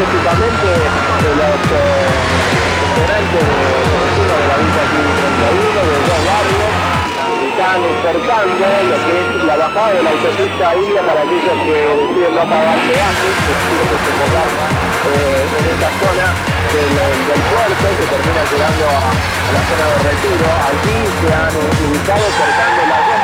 específicamente de los integrantes de, de la Villa 31, de dos barrios, están cercando lo que es la bajada de la autopista Ilia para aquellos que deciden no pagar peajes, que tienen que soportar eh, en esta zona del, del, puerto que termina llegando a, la zona de retiro. Aquí se han ubicado manos. La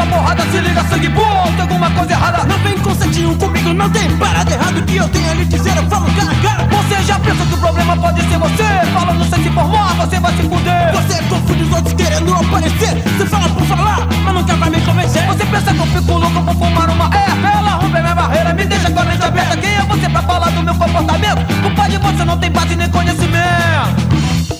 uma porrada, se liga, sangue bom, tem alguma coisa errada. Não vem com certinho comigo, não tem parada errada. O que eu tenho a lhe dizer, eu falo cara a cara. Você já pensa que o problema pode ser você? Fala, não sei se formar, você vai se fuder. Você é confunde os outros querendo aparecer. Você fala por falar, mas não quer pra me convencer. Você pensa que eu fico louco por fumar uma erva? Ela rompe minha barreira, me deixa com a mente aberta. Quem é você pra falar do meu comportamento? Culpa de você não tem base nem conhecimento.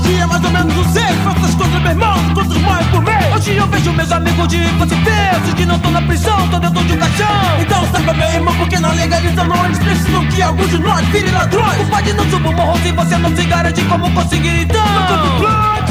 dia mais ou menos o sei Faço as coisas, meu irmão, quantos mais por mês. Hoje eu vejo meus amigos de infância presos Que não estão na prisão, estão dentro de um caixão. Então saiba, meu irmão, porque na legalização Eles precisam que alguns de nós virem ladrões. O pai não suba o morro se você não se garante Como conseguir então? Não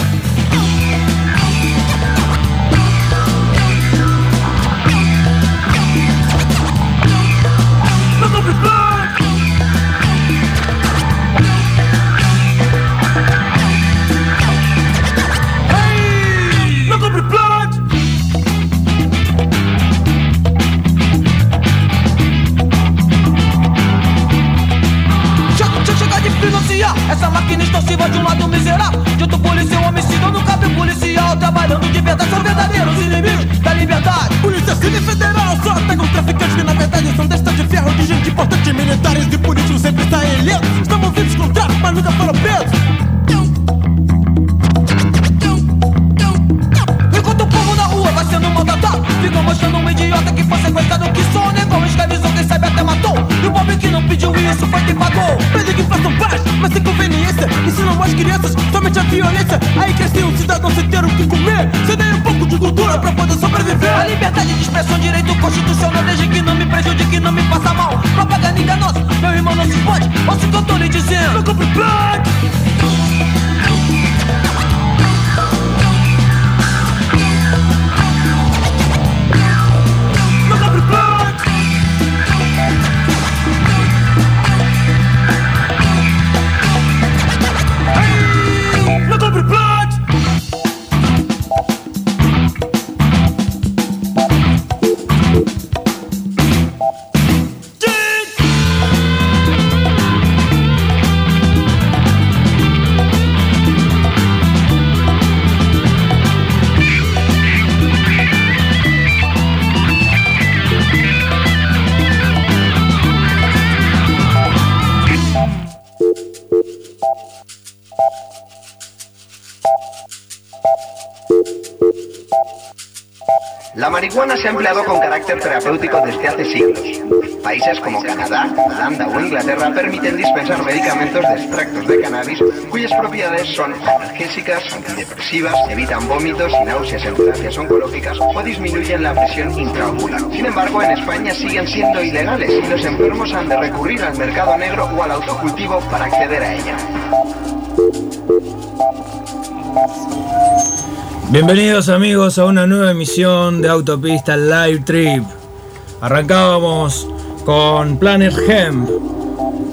isso foi quem pagou Pede que façam paz, mas sem conveniência. Ensinam as crianças somente a violência. Aí cresce um cidadão sem ter o que comer. Sem nem um pouco de cultura pra poder sobreviver. A liberdade de expressão, direito constitucional Desde que não me prejudique, não me faça mal. Propaganda nossa, meu irmão não se pode. Ouça o que eu tô lhe dizendo. Não compre é marihuana se ha empleado con carácter terapéutico desde hace siglos. Países como Canadá, Holanda o Inglaterra permiten dispensar medicamentos de extractos de cannabis cuyas propiedades son analgésicas, antidepresivas, evitan vómitos y náuseas en terapias oncológicas o disminuyen la presión intraocular. Sin embargo, en España siguen siendo ilegales y los enfermos han de recurrir al mercado negro o al autocultivo para acceder a ella. Bienvenidos amigos a una nueva emisión de Autopista Live Trip. Arrancábamos con Planet Hemp,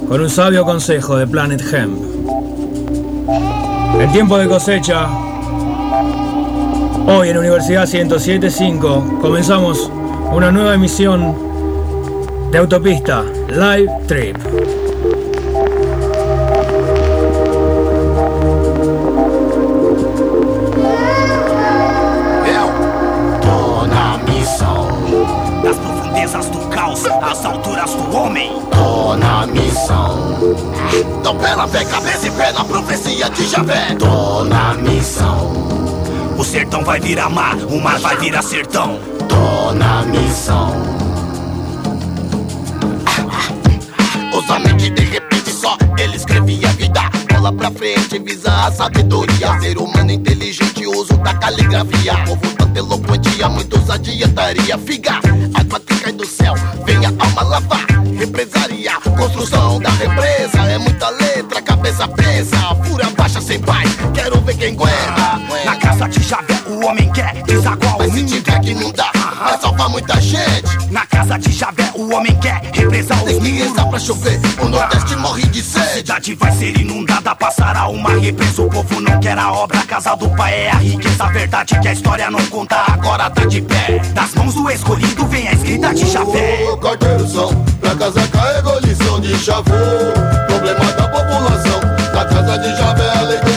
con un sabio consejo de Planet Hemp. En tiempo de cosecha, hoy en Universidad 1075 comenzamos una nueva emisión de Autopista Live Trip. Às alturas do homem. Tô na missão. Tô pela fé, cabeça e pé na profecia de Javé. Tô na missão. O sertão vai virar mar, o mar vai virar sertão. Tô na missão. Usa a mente de repente só, ele escrevia vida. Bola pra frente, visa a sabedoria. Ser humano inteligente, uso da caligrafia. Povo tanto eloquente, a muitos adiantaria. Figa, água que cai do céu, venha alma lavar. Represaria, construção da represa. É muita letra, cabeça pensa. Fura baixa sem pai, quero ver quem aguenta. Na casa de Javé, o homem quer desaguar Mas se tiver que não dá, salvar muita gente. Na casa de Javé, o homem quer represar os Tem que rezar pra chover, o Nordeste morre de A sede. cidade vai ser inundada, passará uma represa. O povo não quer a obra, a casa do pai é a riqueza. A verdade que a história não conta, agora tá de pé. Das mãos do escolhido vem a escrita de Javé. Carteiro são, pra casa carrega lição de chavô. Problema da população, na casa de Javé a lei dos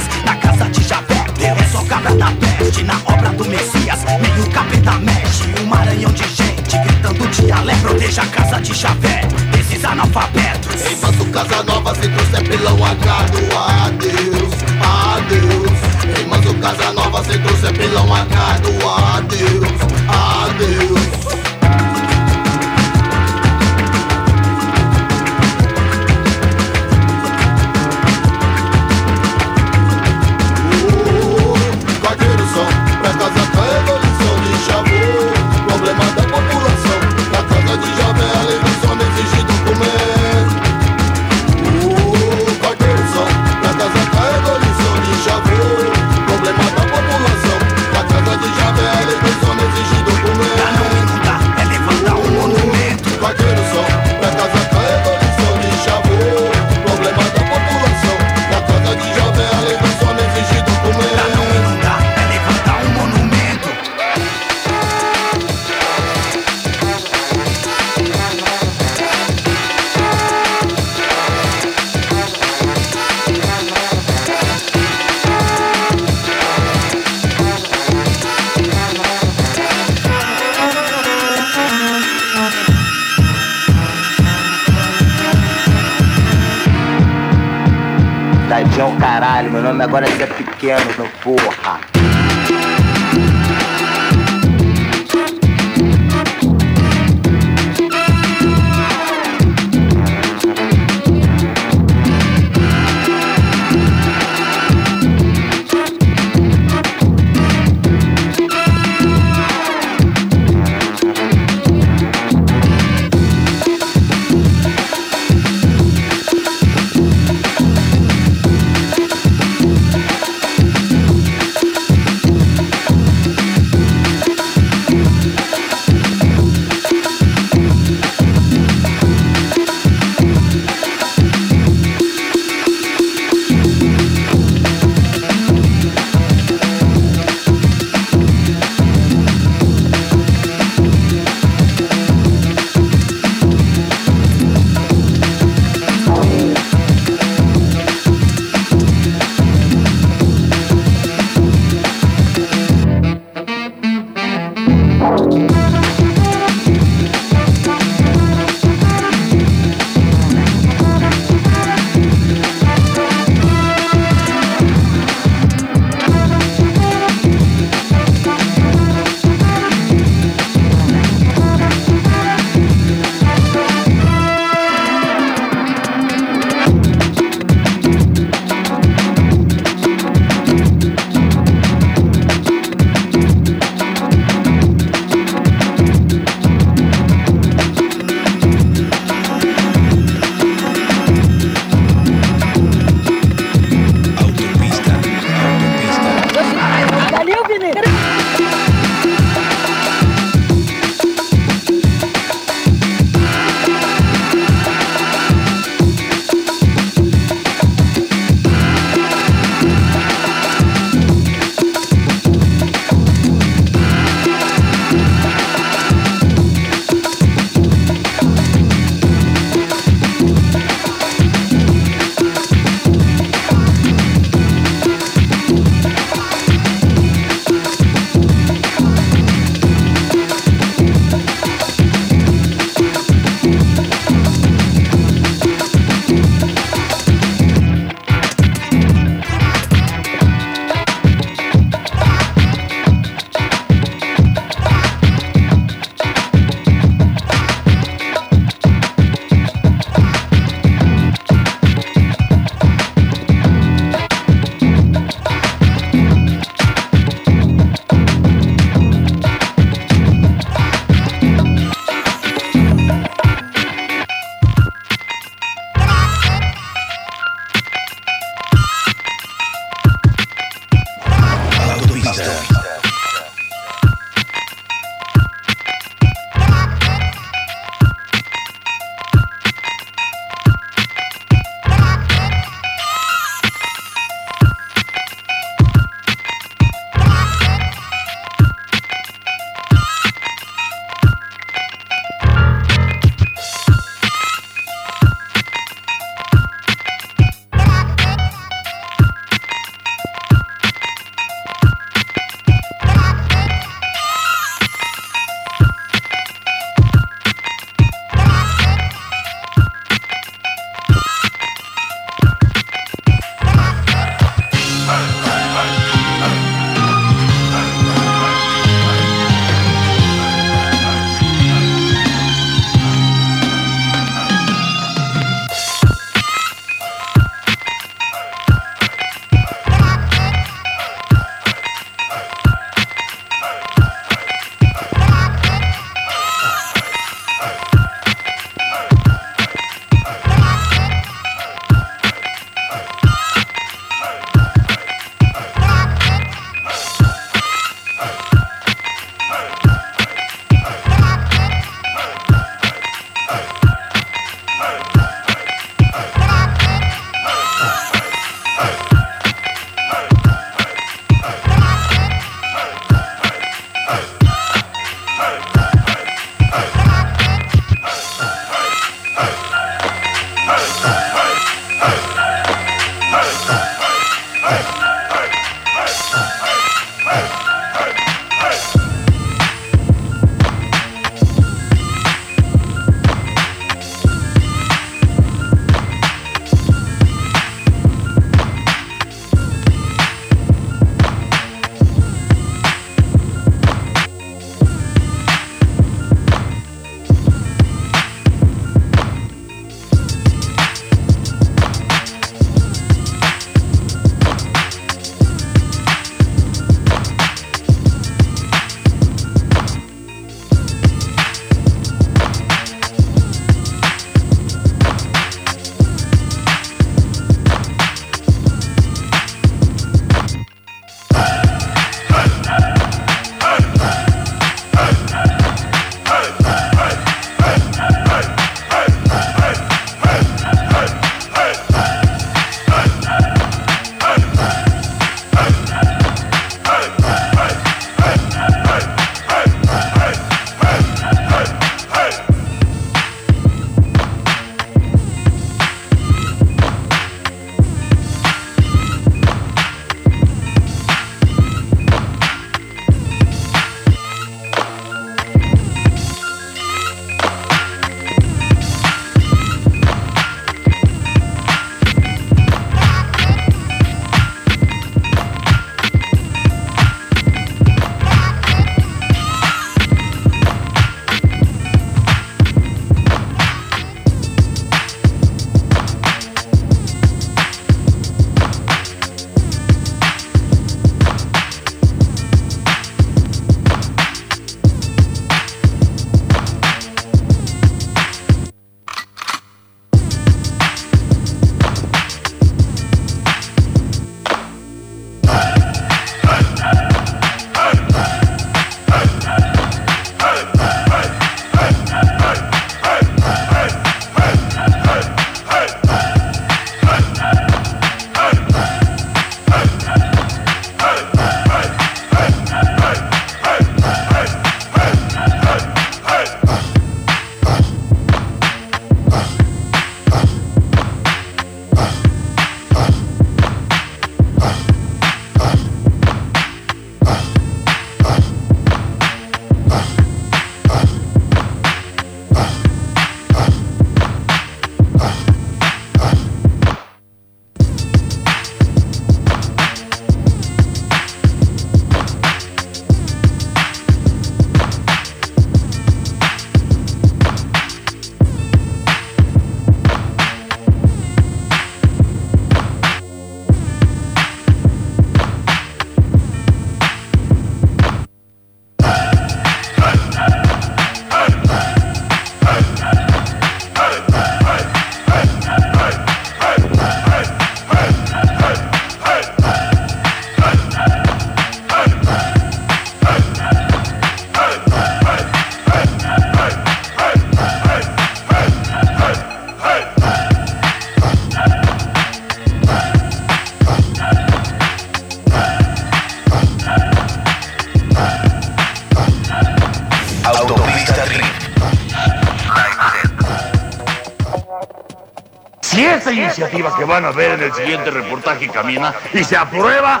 esta iniciativa que van a ver en el siguiente reportaje camina y se aprueba,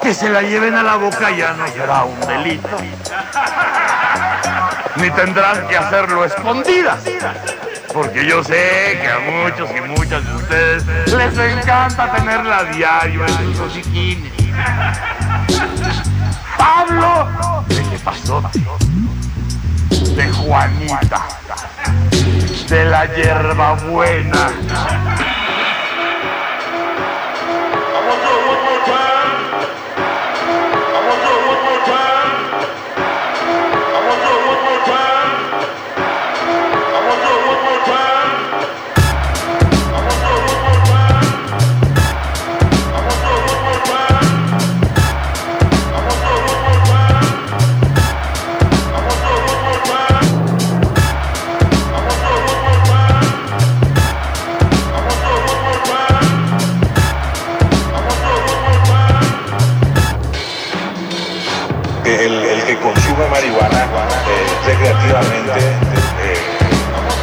que se la lleven a la boca ya no será un delito. Ni tendrán que hacerlo escondidas. Porque yo sé que a muchos y muchas de ustedes les encanta tenerla a diario en sus hociquines. Pablo, ¿de qué pasó? De Juanita, de la hierbabuena. el, eh,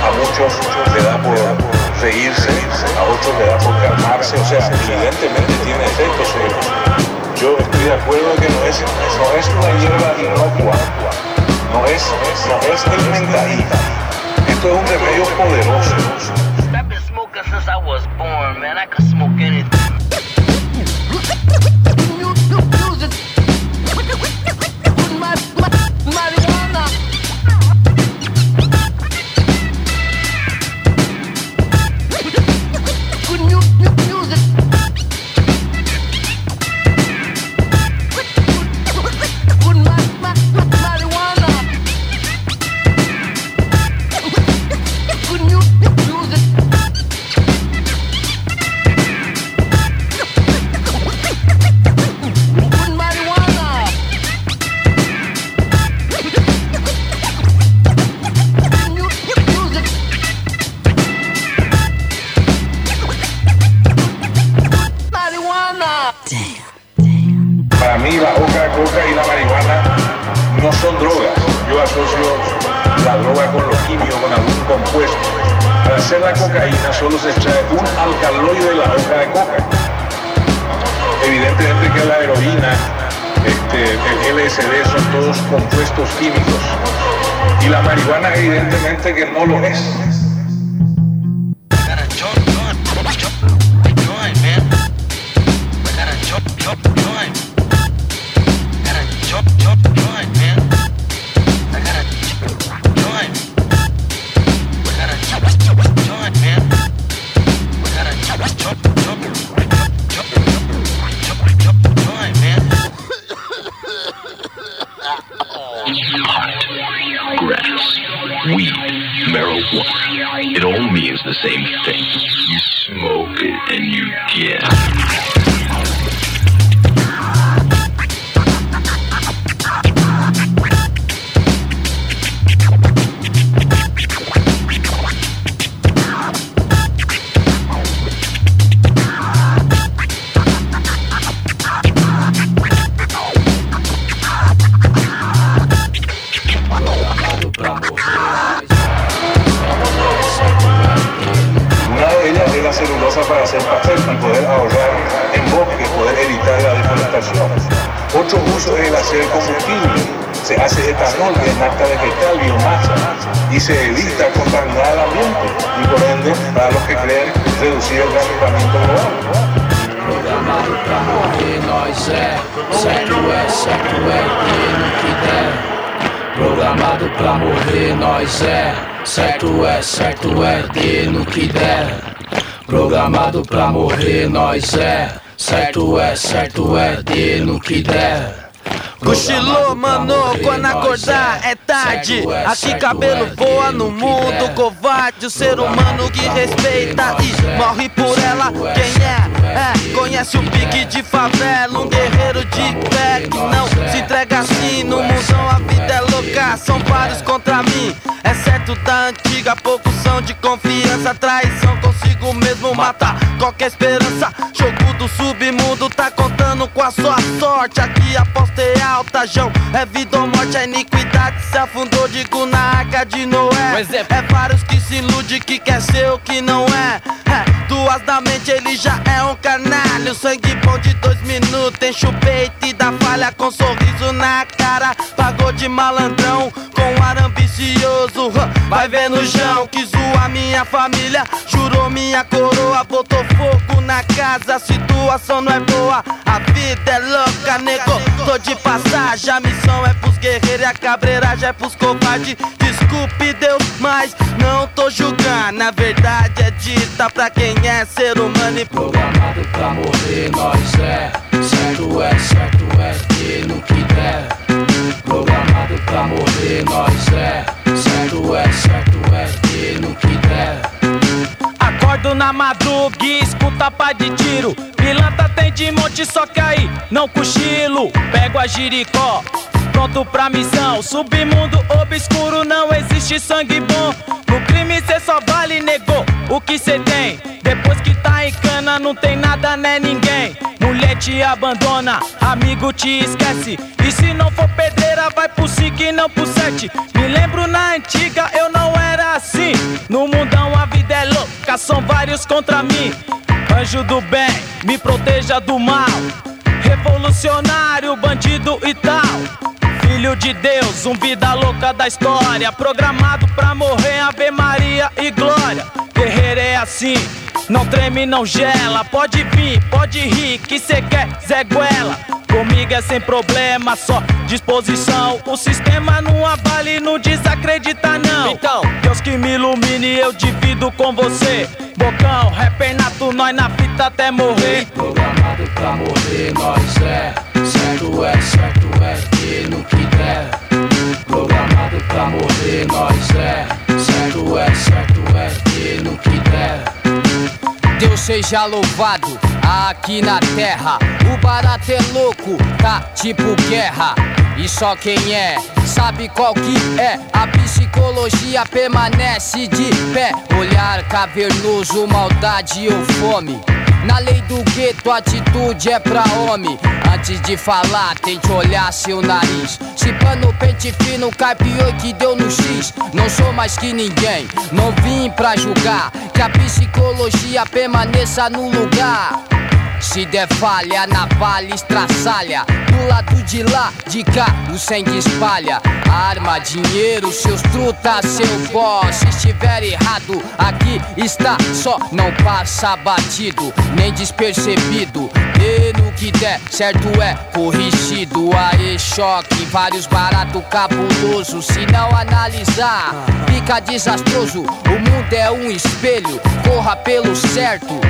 a muchos le da por reírse, a otros le da por calmarse, o sea, evidentemente tiene efectos sobre. Yo estoy de acuerdo que no es, no es una hierba inocua, no es, no es el mendaí. Esto es un remedio poderoso. Evidentemente que la heroína, este, el LSD son todos compuestos químicos. Y la marihuana evidentemente que no lo es. Morrer, nós é. Certo é, certo é, que no que der. Cochilou, mano, quando acordar é Aqui cabelo voa no mundo, covarde. O ser humano que respeita e morre por ela. Quem é? É, conhece o pique de favela. Um guerreiro de fé que não se entrega assim. No mundão a vida é louca, são vários contra mim. É certo da antiga, poucos são de confiança. Traição consigo mesmo matar qualquer esperança. Jogo do submundo tá contando com a sua sorte. Aqui a aposta é alta, João. É vida ou morte, a iniquidade se afundou, digo na arca de Noé. É vários que se ilude que quer ser o que não é. Duas da mente, ele já é um canalho. Sangue bom de dois minutos, enche o peito e dá falha com sorriso na cara. Pagou de malandrão com ar ambicioso. Vai ver no chão que zoa minha família. Jurou minha coroa, botou fogo na casa. A situação não é boa, a vida é louca, nego. Tô de passagem, a missão é pros guerreiros e a cabreiragem é pros covardes. Desculpe Deus, mas não tô julgando. Na verdade é dita pra quem é ser humano e programado pra morrer. Nós é certo, é certo, é que no que der. Programado pra morrer, nós é certo, é certo, é que no que der. Acordo na madruga e escuta pá de tiro. Pilantra tem de monte, só aí não cochilo. Pego a giricó, pronto pra missão. Submundo obscuro, não existe sangue bom. No crime cê só vale, negou o que cê tem. Depois que tá em cana, não tem nada, né ninguém. Mulher te abandona, amigo te esquece. E se não for pedreira, vai pro 5 e não pro 7. Me lembro na antiga, eu não era assim. No mundão a vida é louca, são vários contra mim. Anjo do bem, me proteja do mal. Revolucionário, bandido e tal. Filho de Deus, um vida louca da história. Programado pra morrer, Ave Maria e glória. Guerreiro é assim, não treme, não gela. Pode vir, pode rir, que cê quer, Zé Guela. Comigo é sem problema, só disposição. O sistema não avale, não desacredita, não. Então, Deus que me ilumine, eu divido com você. Bocão, rapper nato, nós na fita até morrer. Programado pra morrer, nós é certo, é certo, é no que der. Programado pra morrer, nós é certo, é certo, é que no que der. Deus seja louvado aqui na terra. O barato é louco, tá tipo guerra. E só quem é sabe qual que é. A psicologia permanece de pé. Olhar cavernoso, maldade ou fome. Na lei do gueto, atitude é pra homem. Antes de falar, tente olhar seu nariz. Se pano, pente fino, cai pior que deu no X. Não sou mais que ninguém, não vim pra julgar. Que a psicologia permaneça no lugar. Se der falha, navalha, estraçalha. Do lado de lá, de cá, o sangue espalha. Arma, dinheiro, seus trutas, seu boss. Se estiver errado, aqui está só. Não passa batido, nem despercebido. E no que der, certo é corrigido. Aê, choque, vários barato cabuloso. Se não analisar, fica desastroso. O mundo é um espelho, corra pelo certo.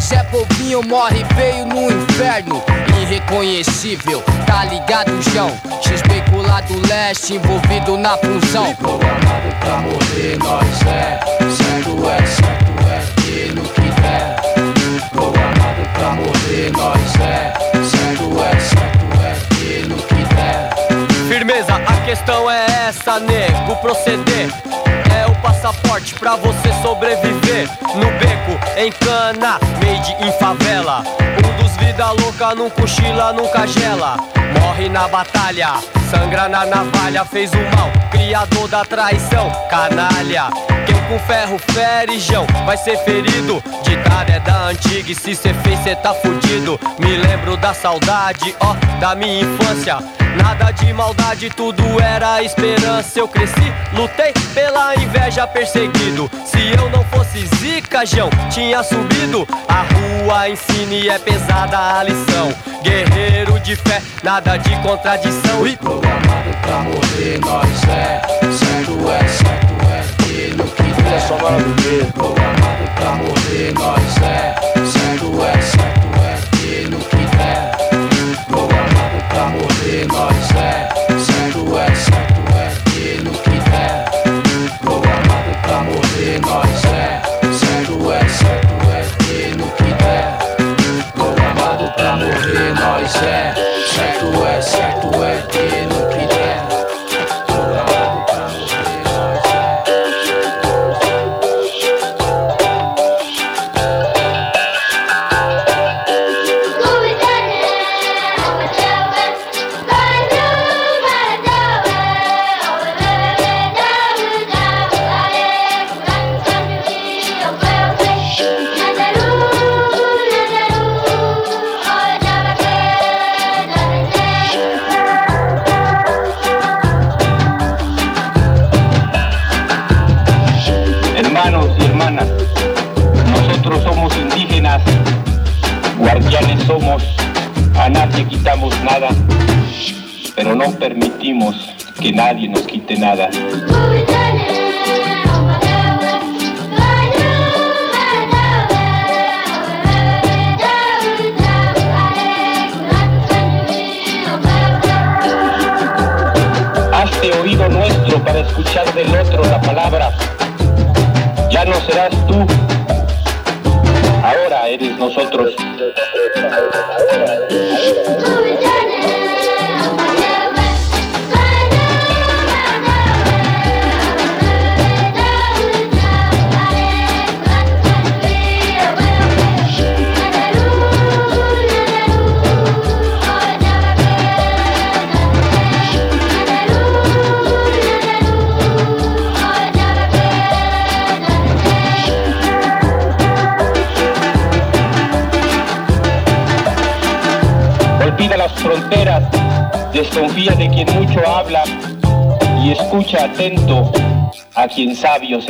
Zé Povinho morre feio no inferno. Irreconhecível, tá ligado, João? XB do leste envolvido na função Programado pra morrer, nós é. Certo é, certo é, que no que der. Programado pra morrer, nós é. Certo é, certo é, que no que der. Firmeza, a questão é essa, nego, proceder. é passaporte pra você sobreviver. No beco, em cana, made em favela. Um dos vida louca, não cochila, nunca gela. Morre na batalha, sangra na navalha Fez o mal, criador da traição, canalha. Quem com ferro fere, Jão, vai ser ferido. Ditado é da antiga e se cê fez cê tá fudido. Me lembro da saudade, ó, da minha infância Nada de maldade, tudo era esperança. Eu cresci, lutei pela inveja, perseguido. Se eu não fosse zica, Jão, tinha subido. A rua ensina e é pesada a lição. Guerreiro de fé, nada de contradição. E programado pra morrer, nós é. Certo é, certo é, que no que der. Programado pra morrer, nós é. Morrer, nós é. Certo é, certo é, que nadie nos quite nada. sabios,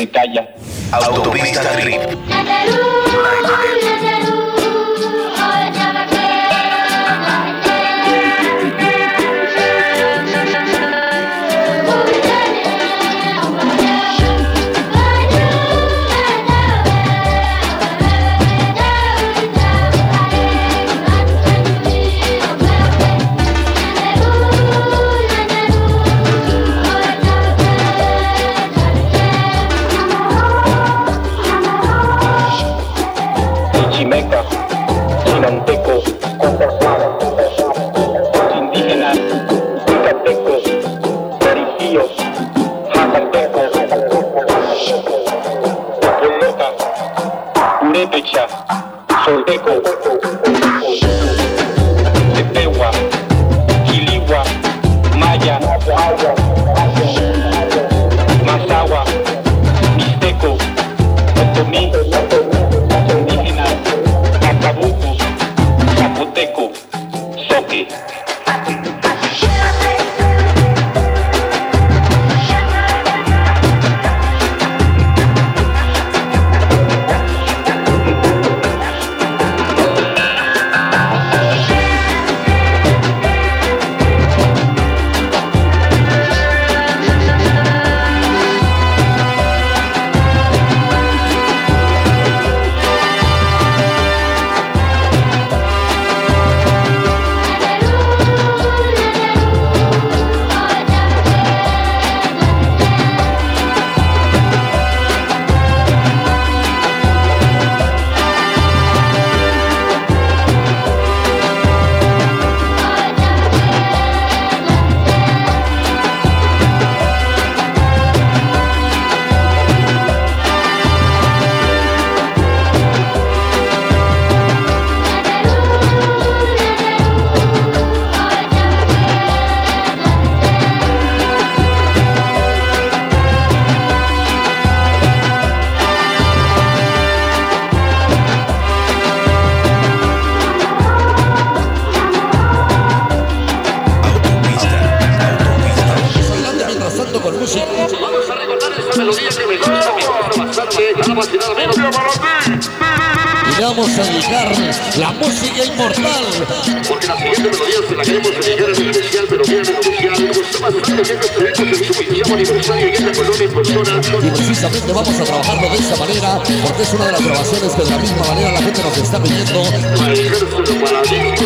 porque es una de las grabaciones que de la misma manera la gente nos está pidiendo.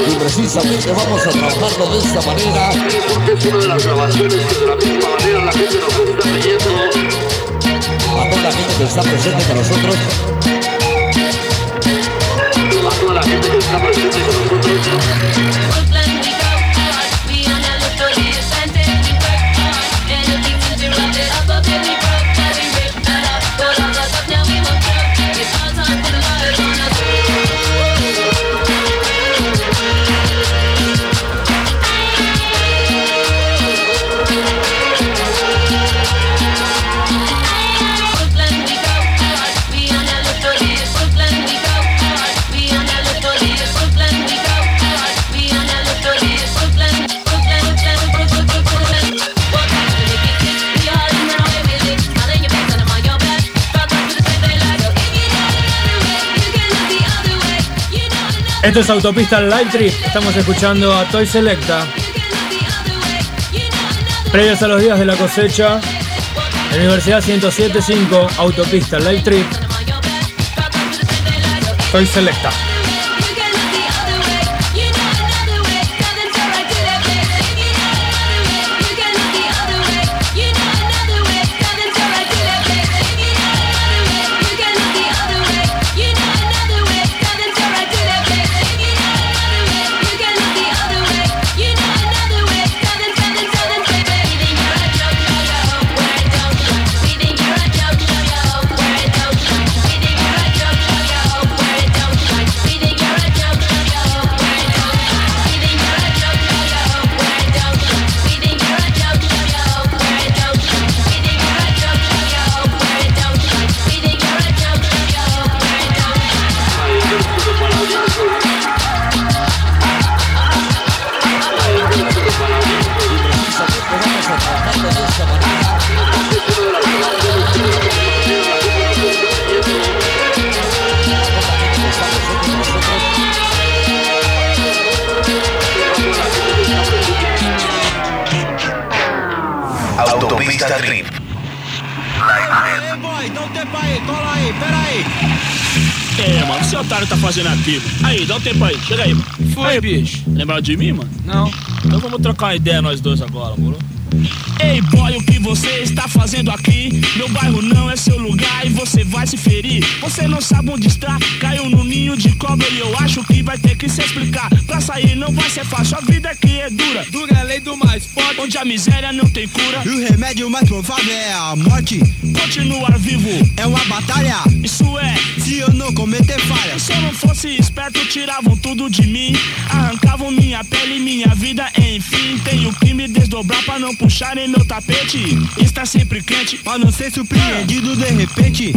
Y precisamente vamos a trabajarlo de esta manera. Porque es una de las grabaciones que de la misma manera la gente nos está pidiendo. A toda la gente que está presente con nosotros. A toda la gente que está presente con nosotros. Esto es Autopista Live Trip. Estamos escuchando a Toy Selecta. Previas a los días de la cosecha, Universidad 1075, Autopista Live Trip. Soy Selecta. Autopista Trip. Ei, boy, dá um tempo aí, cola aí, pera aí. É, mano, esse otário tá fazendo aqui? mano? Aí, dá um tempo aí, chega aí. Foi, aí, bicho. Lembrado de mim, mano? Não. Então vamos trocar uma ideia nós dois agora, moro? Ei, boy, o que você está fazendo aqui? Meu bairro não é seu lugar e você vai se ferir. Você não sabe onde está, caiu no ninho de cobra e eu acho que vai ter que se explicar. Pra sair não vai ser fácil, a vida aqui é dura. Dura é lei do mais forte, onde a miséria não tem cura. E o remédio mais provável é a morte. Continuar vivo É uma batalha. Isso é, Se eu não cometer falha. se eu não fosse esperto, tiravam tudo de mim. Arrancavam minha pele, minha vida, enfim. Tenho que me desdobrar pra não puxarem meu tapete. Está sempre quente. Pra não ser surpreendido de repente.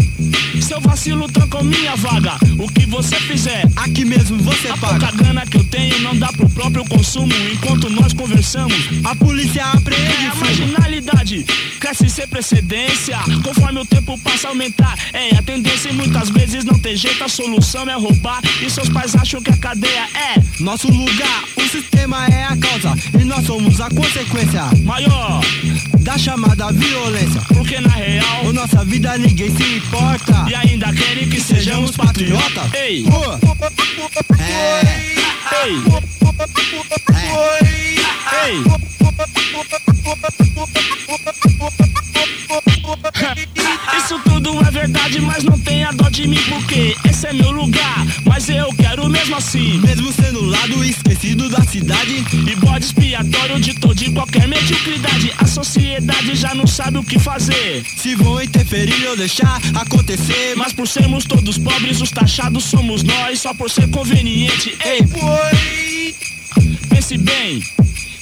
Seu vacilo trancou minha vaga. O que você fizer, Aqui mesmo você a paga. pouca grana que eu tenho não dá pro próprio consumo. Enquanto nós conversamos, A polícia é apreende a fumo. marginalidade cresce sem precedência. Conforme o tempo passa a aumentar, é a tendência e muitas vezes não tem jeito. A solução é roubar. E seus pais acham que a cadeia é Nosso lugar, o sistema é a causa. E nós somos a consequência maior. da chamada violência. Porque na real, Por nossa vida ninguém se importa. e ainda querem que sejamos patriotas. Ei, Pô, é, ei, é. ei. Isso tudo é verdade, mas não tenha dó de mim porque esse é meu lugar. Mas eu quero mesmo assim. Mesmo sendo lado esquecido da cidade. E bode expiatório de todo e qualquer mediocridade. A sociedade já não sabe o que fazer. Se vão interferir ou deixar acontecer. Mas por sermos todos pobres, os taxados somos nós. Só por ser conveniente. Ei, pense bem.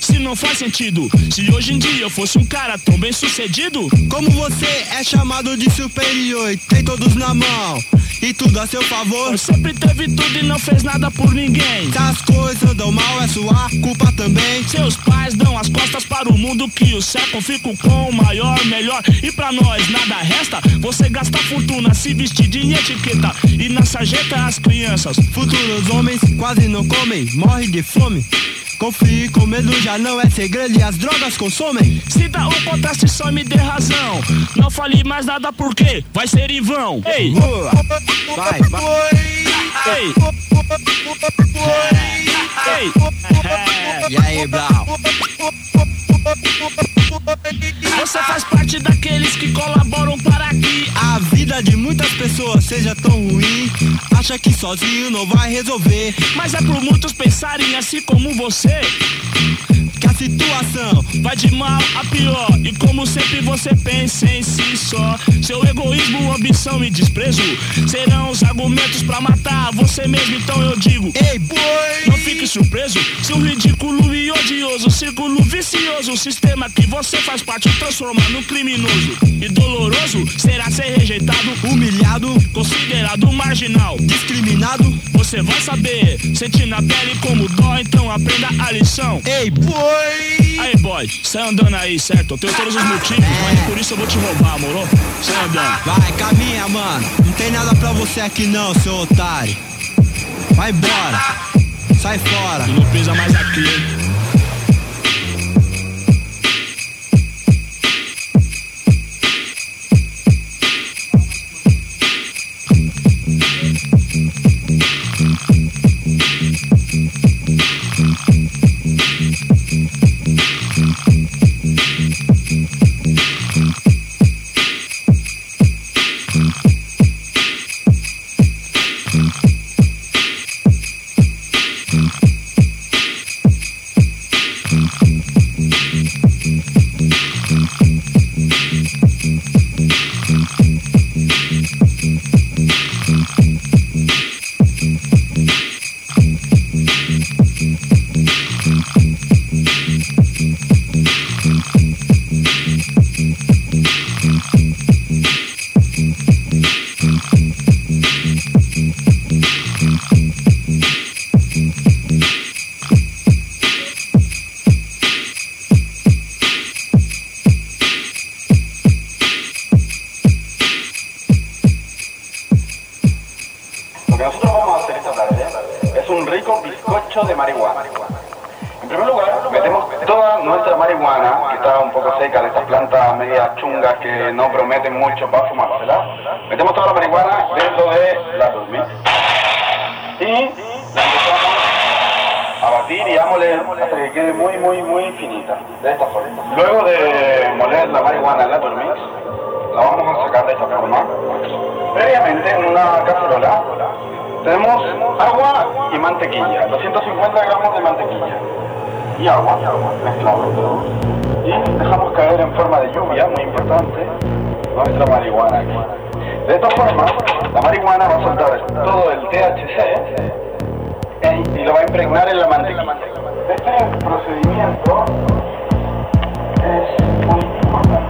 Se não faz sentido, se hoje em dia eu fosse um cara tão bem sucedido, Como você é chamado de superior e tem todos na mão e tudo a seu favor. sempre teve tudo e não fez nada por ninguém. Se as coisas andam mal, é sua culpa também. Seus pais dão as costas para o mundo que o cercam, ficam com o maior, melhor. E pra nós nada resta. Você gasta fortuna, se vestir de etiqueta e na sarjeta as crianças. Futuros homens quase não comem, morrem de fome. Confie com medo já não é segredo e as drogas consomem. Se dá o contraste, só me dê razão. Não fale mais nada porque vai ser em vão. Ei, Boa. Vai, vai. ei, ei. E aí, Brau? Você faz parte daqueles que colaboram para que A vida de muitas pessoas seja tão ruim. Acha que sozinho não vai resolver. Mas é por muitos pensarem assim como você. Situação Vai de mal a pior. E como sempre você pensa em si só. Seu egoísmo, ambição e desprezo serão os argumentos pra matar você mesmo. Então eu digo: Ei, boy! Não fique surpreso se um ridículo e odioso círculo vicioso, o sistema que você faz parte, o transformar no criminoso e doloroso será ser rejeitado, Humilhado, considerado marginal. discriminado. Você vai saber, sentir na pele como dói, então aprenda a lição. Ei, boy! Aí, boy, sai andando aí, certo? Eu tenho todos os motivos, mas por isso eu vou te roubar, moro? Sai andando. Vai, caminha, mano. Não tem nada pra você aqui não, seu otário. Vai embora. Sai fora. E não pisa mais aqui, hein? Tenemos agua y mantequilla, 250 gramos de mantequilla y agua, mezclado. Y dejamos caer en forma de lluvia, muy importante, nuestra marihuana aquí. De esta forma, la marihuana va a soltar todo el THC y lo va a impregnar en la mantequilla. Este procedimiento es muy importante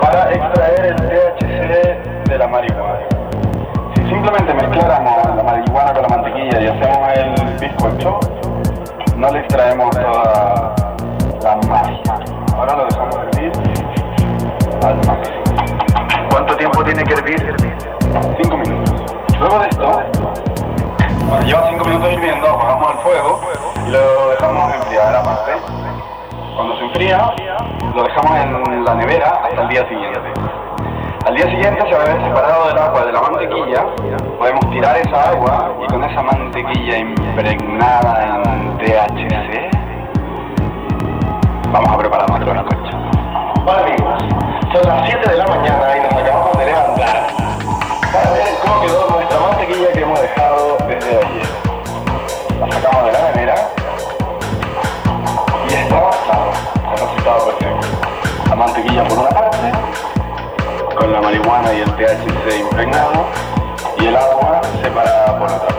para extraer el THC de la marihuana. Mezcláramos la marihuana con la mantequilla y hacemos el bizcocho, no le extraemos toda la magia. Ahora lo dejamos hervir al máximo. ¿Cuánto tiempo tiene que hervir? 5 minutos. Luego de esto, cuando lleva 5 minutos hirviendo, apagamos el fuego y lo dejamos enfriar aparte. Cuando se enfría, lo dejamos en la nevera hasta el día siguiente. Al día siguiente se va a ver separado del agua de la mantequilla, podemos tirar esa agua y con esa mantequilla impregnada en THC, vamos a preparar nuestro bizcocho. Vale amigos, son las 7 de la mañana y nos acabamos de levantar para ver cómo quedó nuestra mantequilla que hemos dejado desde ayer. La sacamos de la nevera y está, claro, el resultado perfecto. La mantequilla por una parte, con la marihuana y el THC impregnado y el agua separada por otra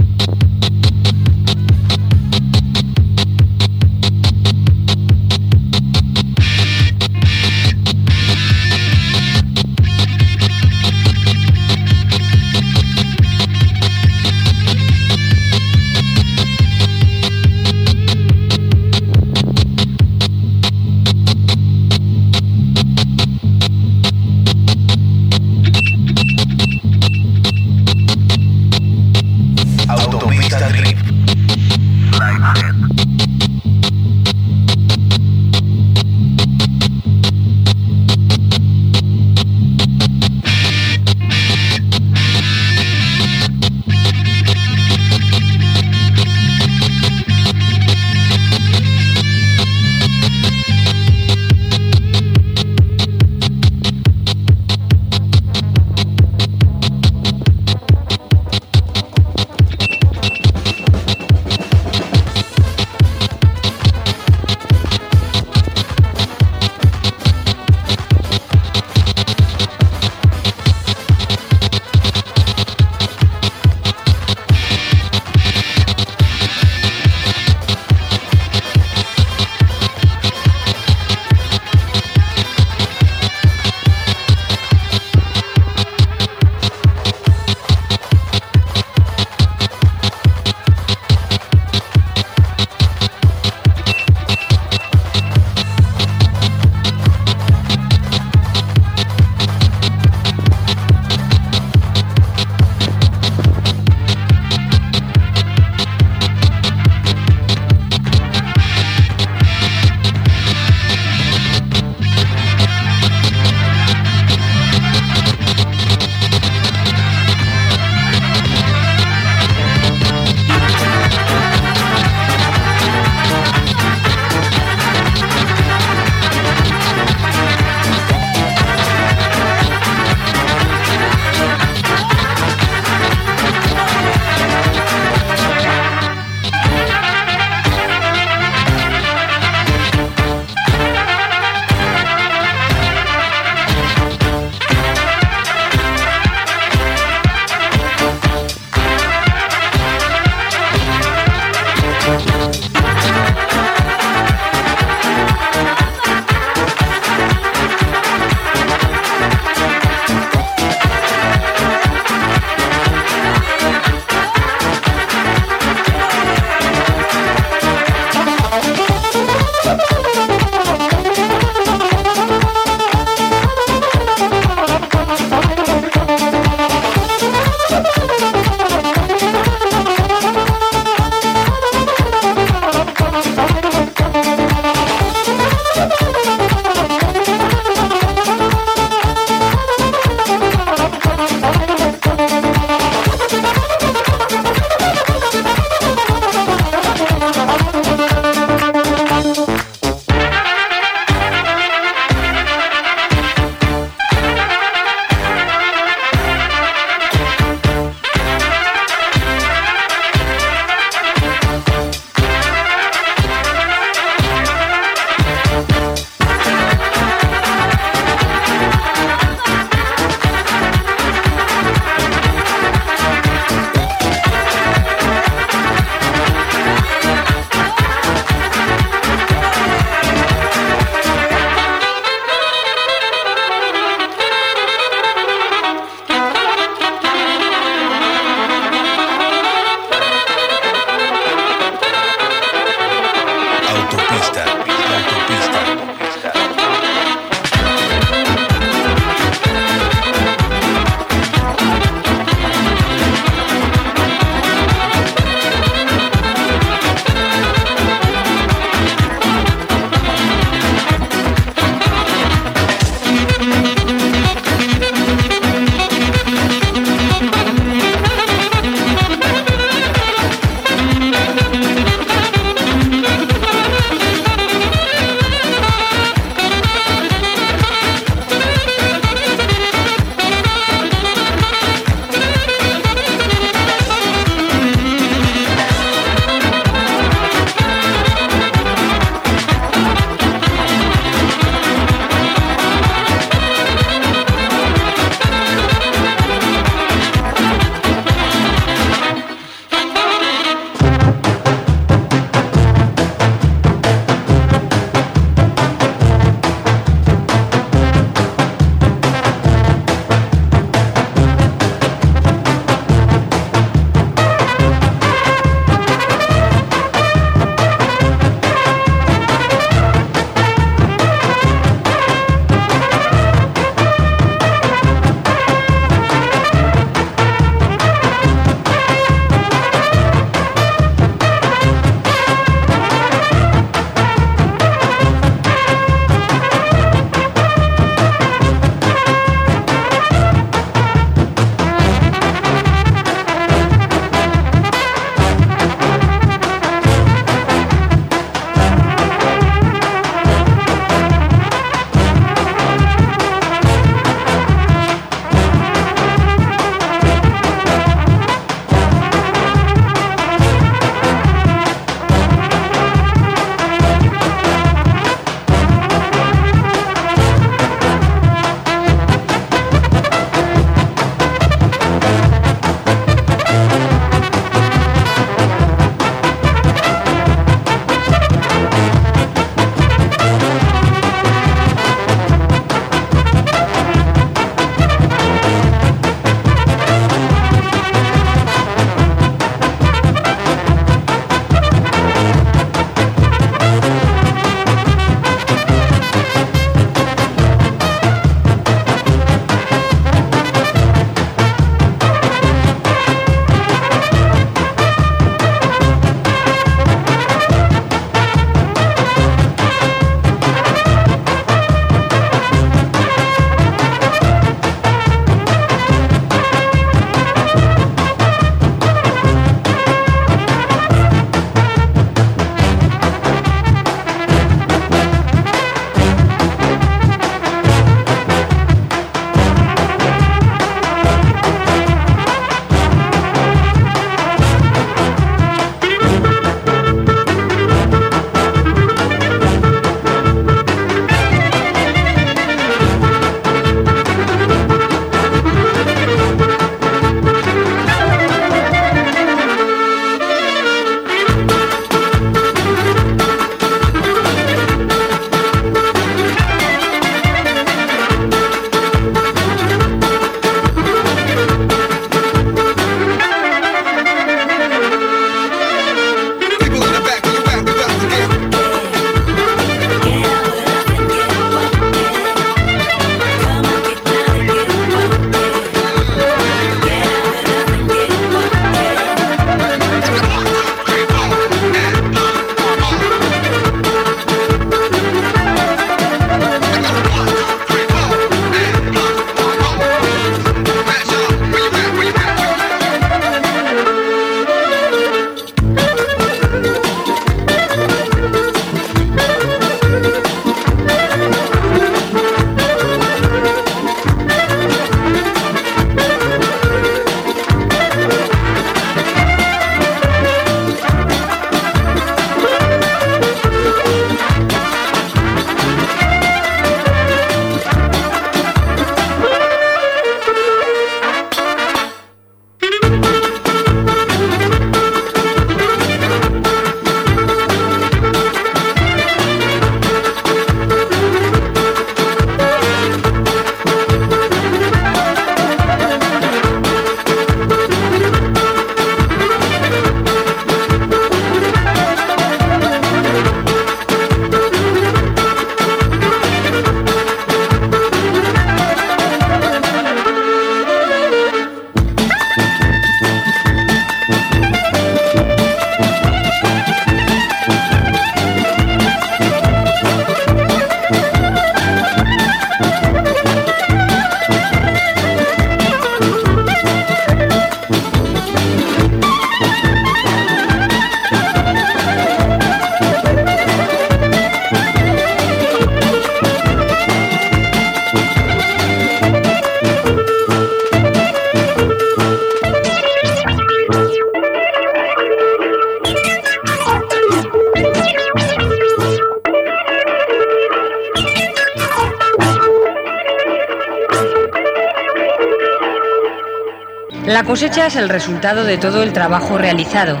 cosecha es el resultado de todo el trabajo realizado.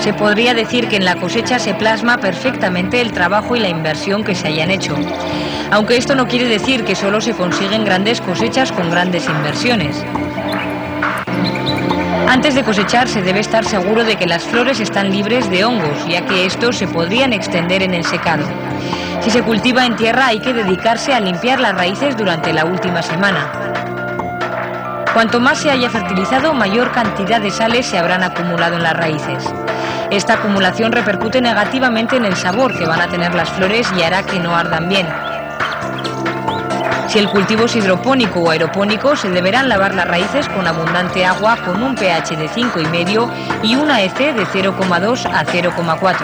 Se podría decir que en la cosecha se plasma perfectamente el trabajo y la inversión que se hayan hecho. Aunque esto no quiere decir que solo se consiguen grandes cosechas con grandes inversiones. Antes de cosechar se debe estar seguro de que las flores están libres de hongos, ya que estos se podrían extender en el secado. Si se cultiva en tierra hay que dedicarse a limpiar las raíces durante la última semana. Cuanto más se haya fertilizado, mayor cantidad de sales se habrán acumulado en las raíces. Esta acumulación repercute negativamente en el sabor que van a tener las flores y hará que no ardan bien. Si el cultivo es hidropónico o aeropónico, se deberán lavar las raíces con abundante agua con un pH de 5,5 y una EC de 0,2 a 0,4.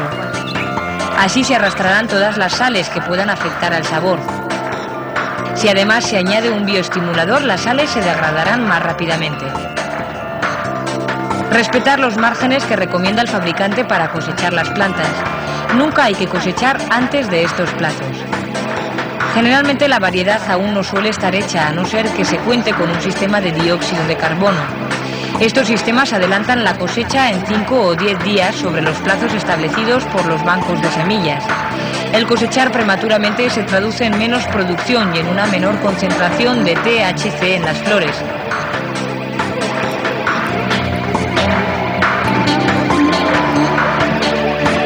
Así se arrastrarán todas las sales que puedan afectar al sabor. Si además se añade un bioestimulador, las sales se degradarán más rápidamente. Respetar los márgenes que recomienda el fabricante para cosechar las plantas. Nunca hay que cosechar antes de estos plazos. Generalmente la variedad aún no suele estar hecha, a no ser que se cuente con un sistema de dióxido de carbono. Estos sistemas adelantan la cosecha en 5 o 10 días sobre los plazos establecidos por los bancos de semillas. El cosechar prematuramente se traduce en menos producción y en una menor concentración de THC en las flores.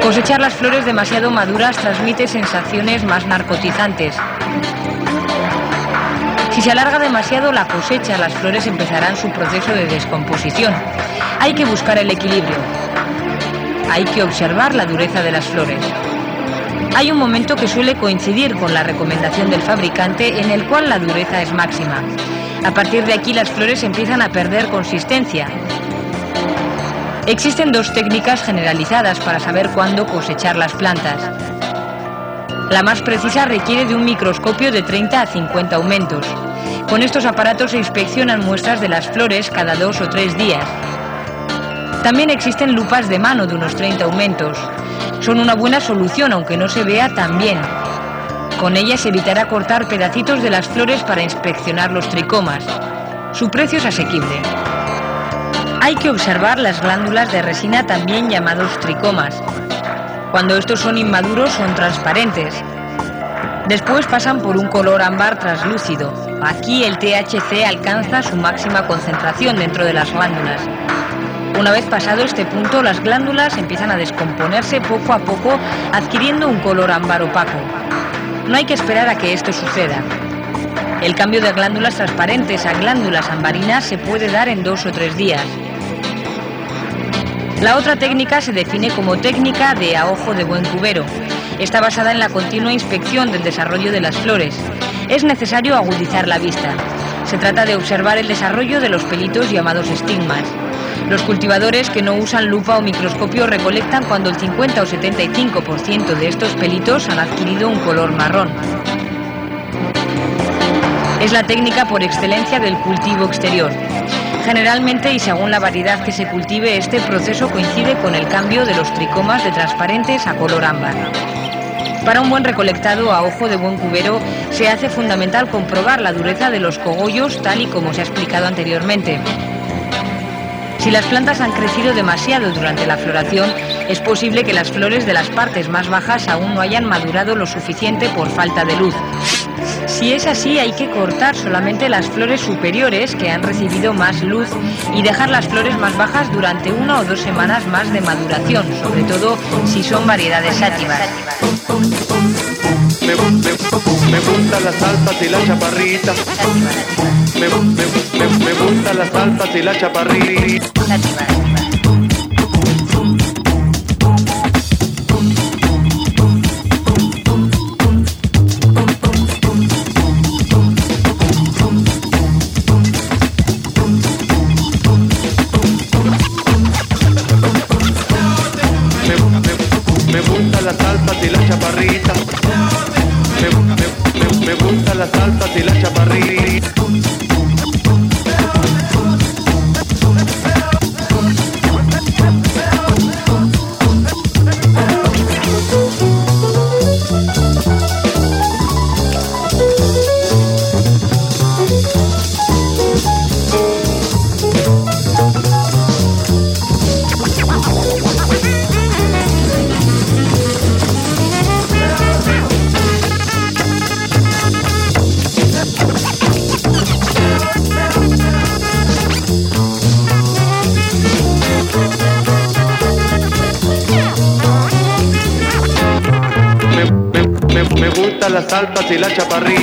Cosechar las flores demasiado maduras transmite sensaciones más narcotizantes. Si se alarga demasiado la cosecha, las flores empezarán su proceso de descomposición. Hay que buscar el equilibrio. Hay que observar la dureza de las flores. Hay un momento que suele coincidir con la recomendación del fabricante en el cual la dureza es máxima. A partir de aquí las flores empiezan a perder consistencia. Existen dos técnicas generalizadas para saber cuándo cosechar las plantas. La más precisa requiere de un microscopio de 30 a 50 aumentos. Con estos aparatos se inspeccionan muestras de las flores cada dos o tres días. También existen lupas de mano de unos 30 aumentos. Son una buena solución aunque no se vea tan bien. Con ellas evitará cortar pedacitos de las flores para inspeccionar los tricomas. Su precio es asequible. Hay que observar las glándulas de resina también llamados tricomas. Cuando estos son inmaduros son transparentes. Después pasan por un color ámbar translúcido. Aquí el THC alcanza su máxima concentración dentro de las glándulas. Una vez pasado este punto, las glándulas empiezan a descomponerse poco a poco, adquiriendo un color ámbar opaco. No hay que esperar a que esto suceda. El cambio de glándulas transparentes a glándulas ambarinas se puede dar en dos o tres días. La otra técnica se define como técnica de a ojo de buen cubero. Está basada en la continua inspección del desarrollo de las flores. Es necesario agudizar la vista. Se trata de observar el desarrollo de los pelitos llamados estigmas. Los cultivadores que no usan lupa o microscopio recolectan cuando el 50 o 75% de estos pelitos han adquirido un color marrón. Es la técnica por excelencia del cultivo exterior. Generalmente y según la variedad que se cultive, este proceso coincide con el cambio de los tricomas de transparentes a color ámbar. Para un buen recolectado a ojo de buen cubero se hace fundamental comprobar la dureza de los cogollos tal y como se ha explicado anteriormente. Si las plantas han crecido demasiado durante la floración, es posible que las flores de las partes más bajas aún no hayan madurado lo suficiente por falta de luz. Si es así, hay que cortar solamente las flores superiores que han recibido más luz y dejar las flores más bajas durante una o dos semanas más de maduración, sobre todo si son variedades sátivas. Me, me, me gustan las altas y la chaparrita. Me, me, me, me gustan las altas y la chaparrita. y la chaparrita.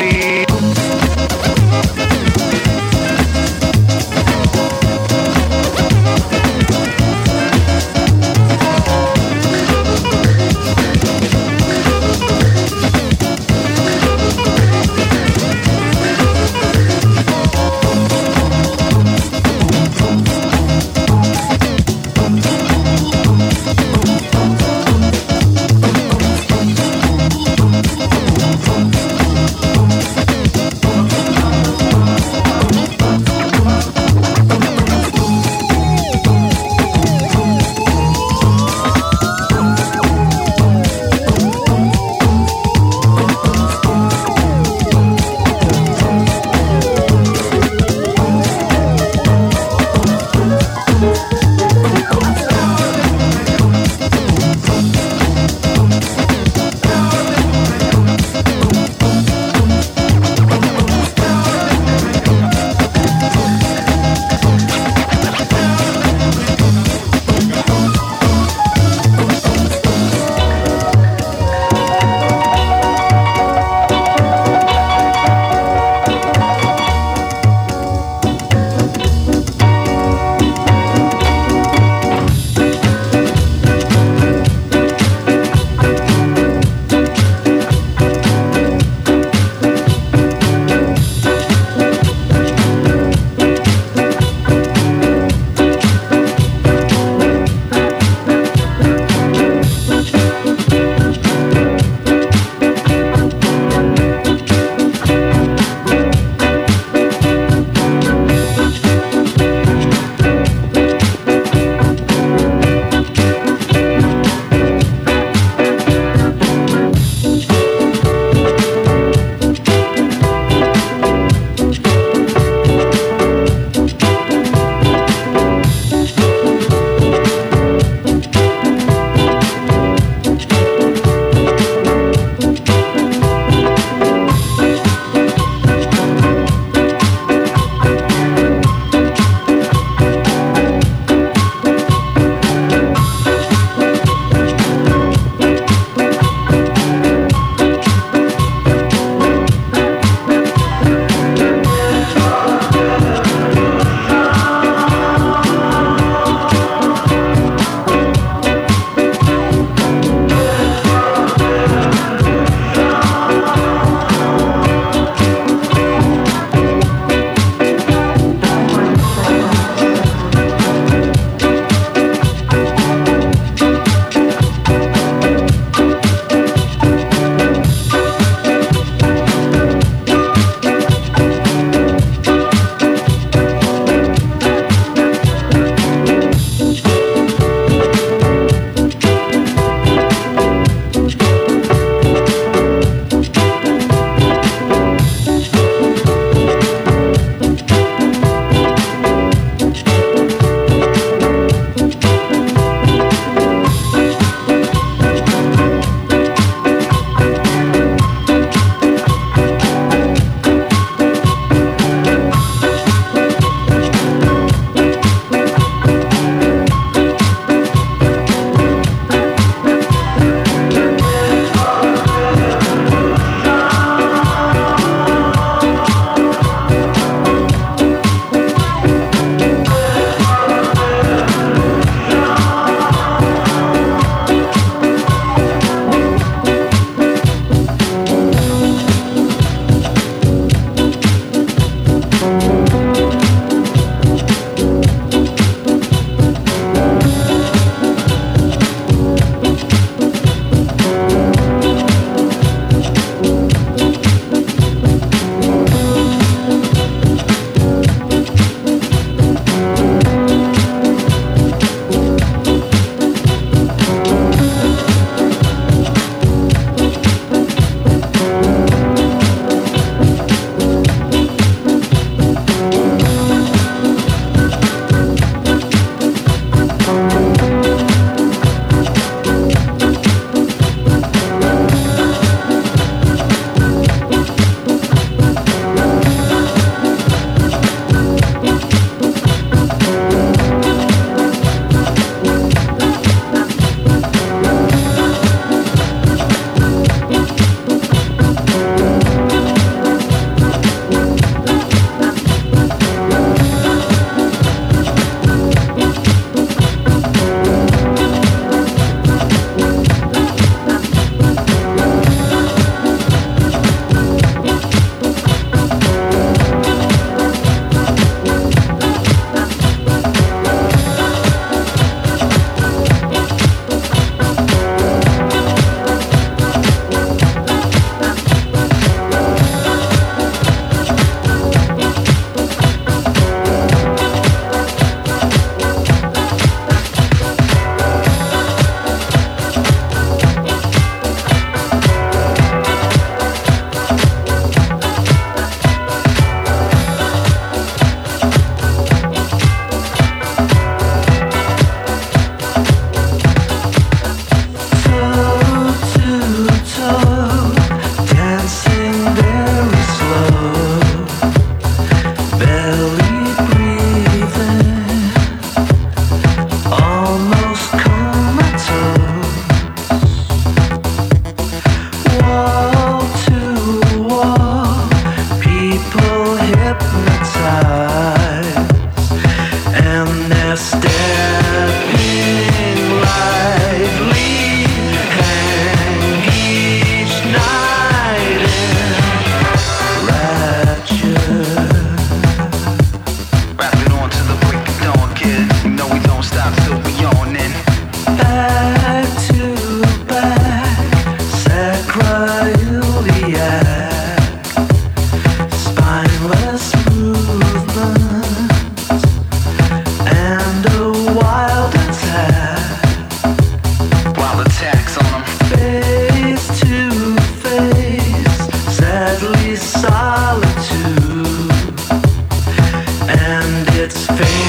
its pain.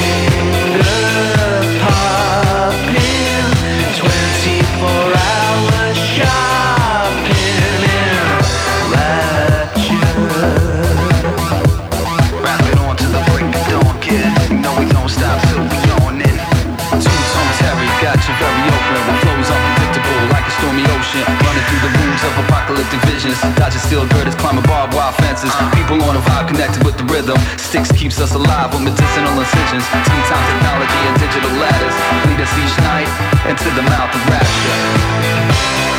Fences. People on a vibe connected with the rhythm. Sticks keeps us alive with medicinal incisions. Teen time technology and digital ladders lead us each night into the mouth of rapture.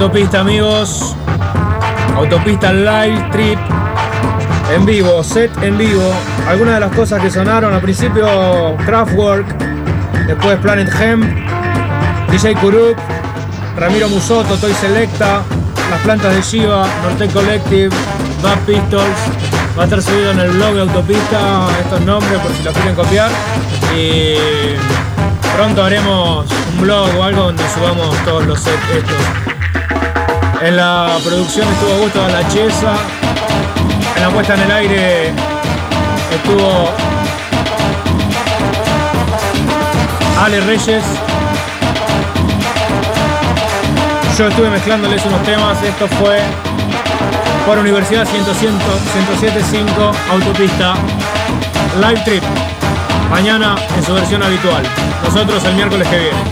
Autopista, amigos. Autopista Live Trip. En vivo, set en vivo. Algunas de las cosas que sonaron al principio, Kraftwerk. Después Planet Hemp. DJ Kuruk. Ramiro Musoto, Toy Selecta. Las plantas de Shiva. Norte Collective. Bad Pistols. Va a estar subido en el blog de Autopista estos nombres por si los quieren copiar. Y pronto haremos un blog o algo donde subamos todos los sets estos. En la producción estuvo Augusto de la Chesa. En la puesta en el aire estuvo Ale Reyes. Yo estuve mezclándoles unos temas. Esto fue por Universidad 100, 107.5 Autopista Live Trip. Mañana en su versión habitual. Nosotros el miércoles que viene.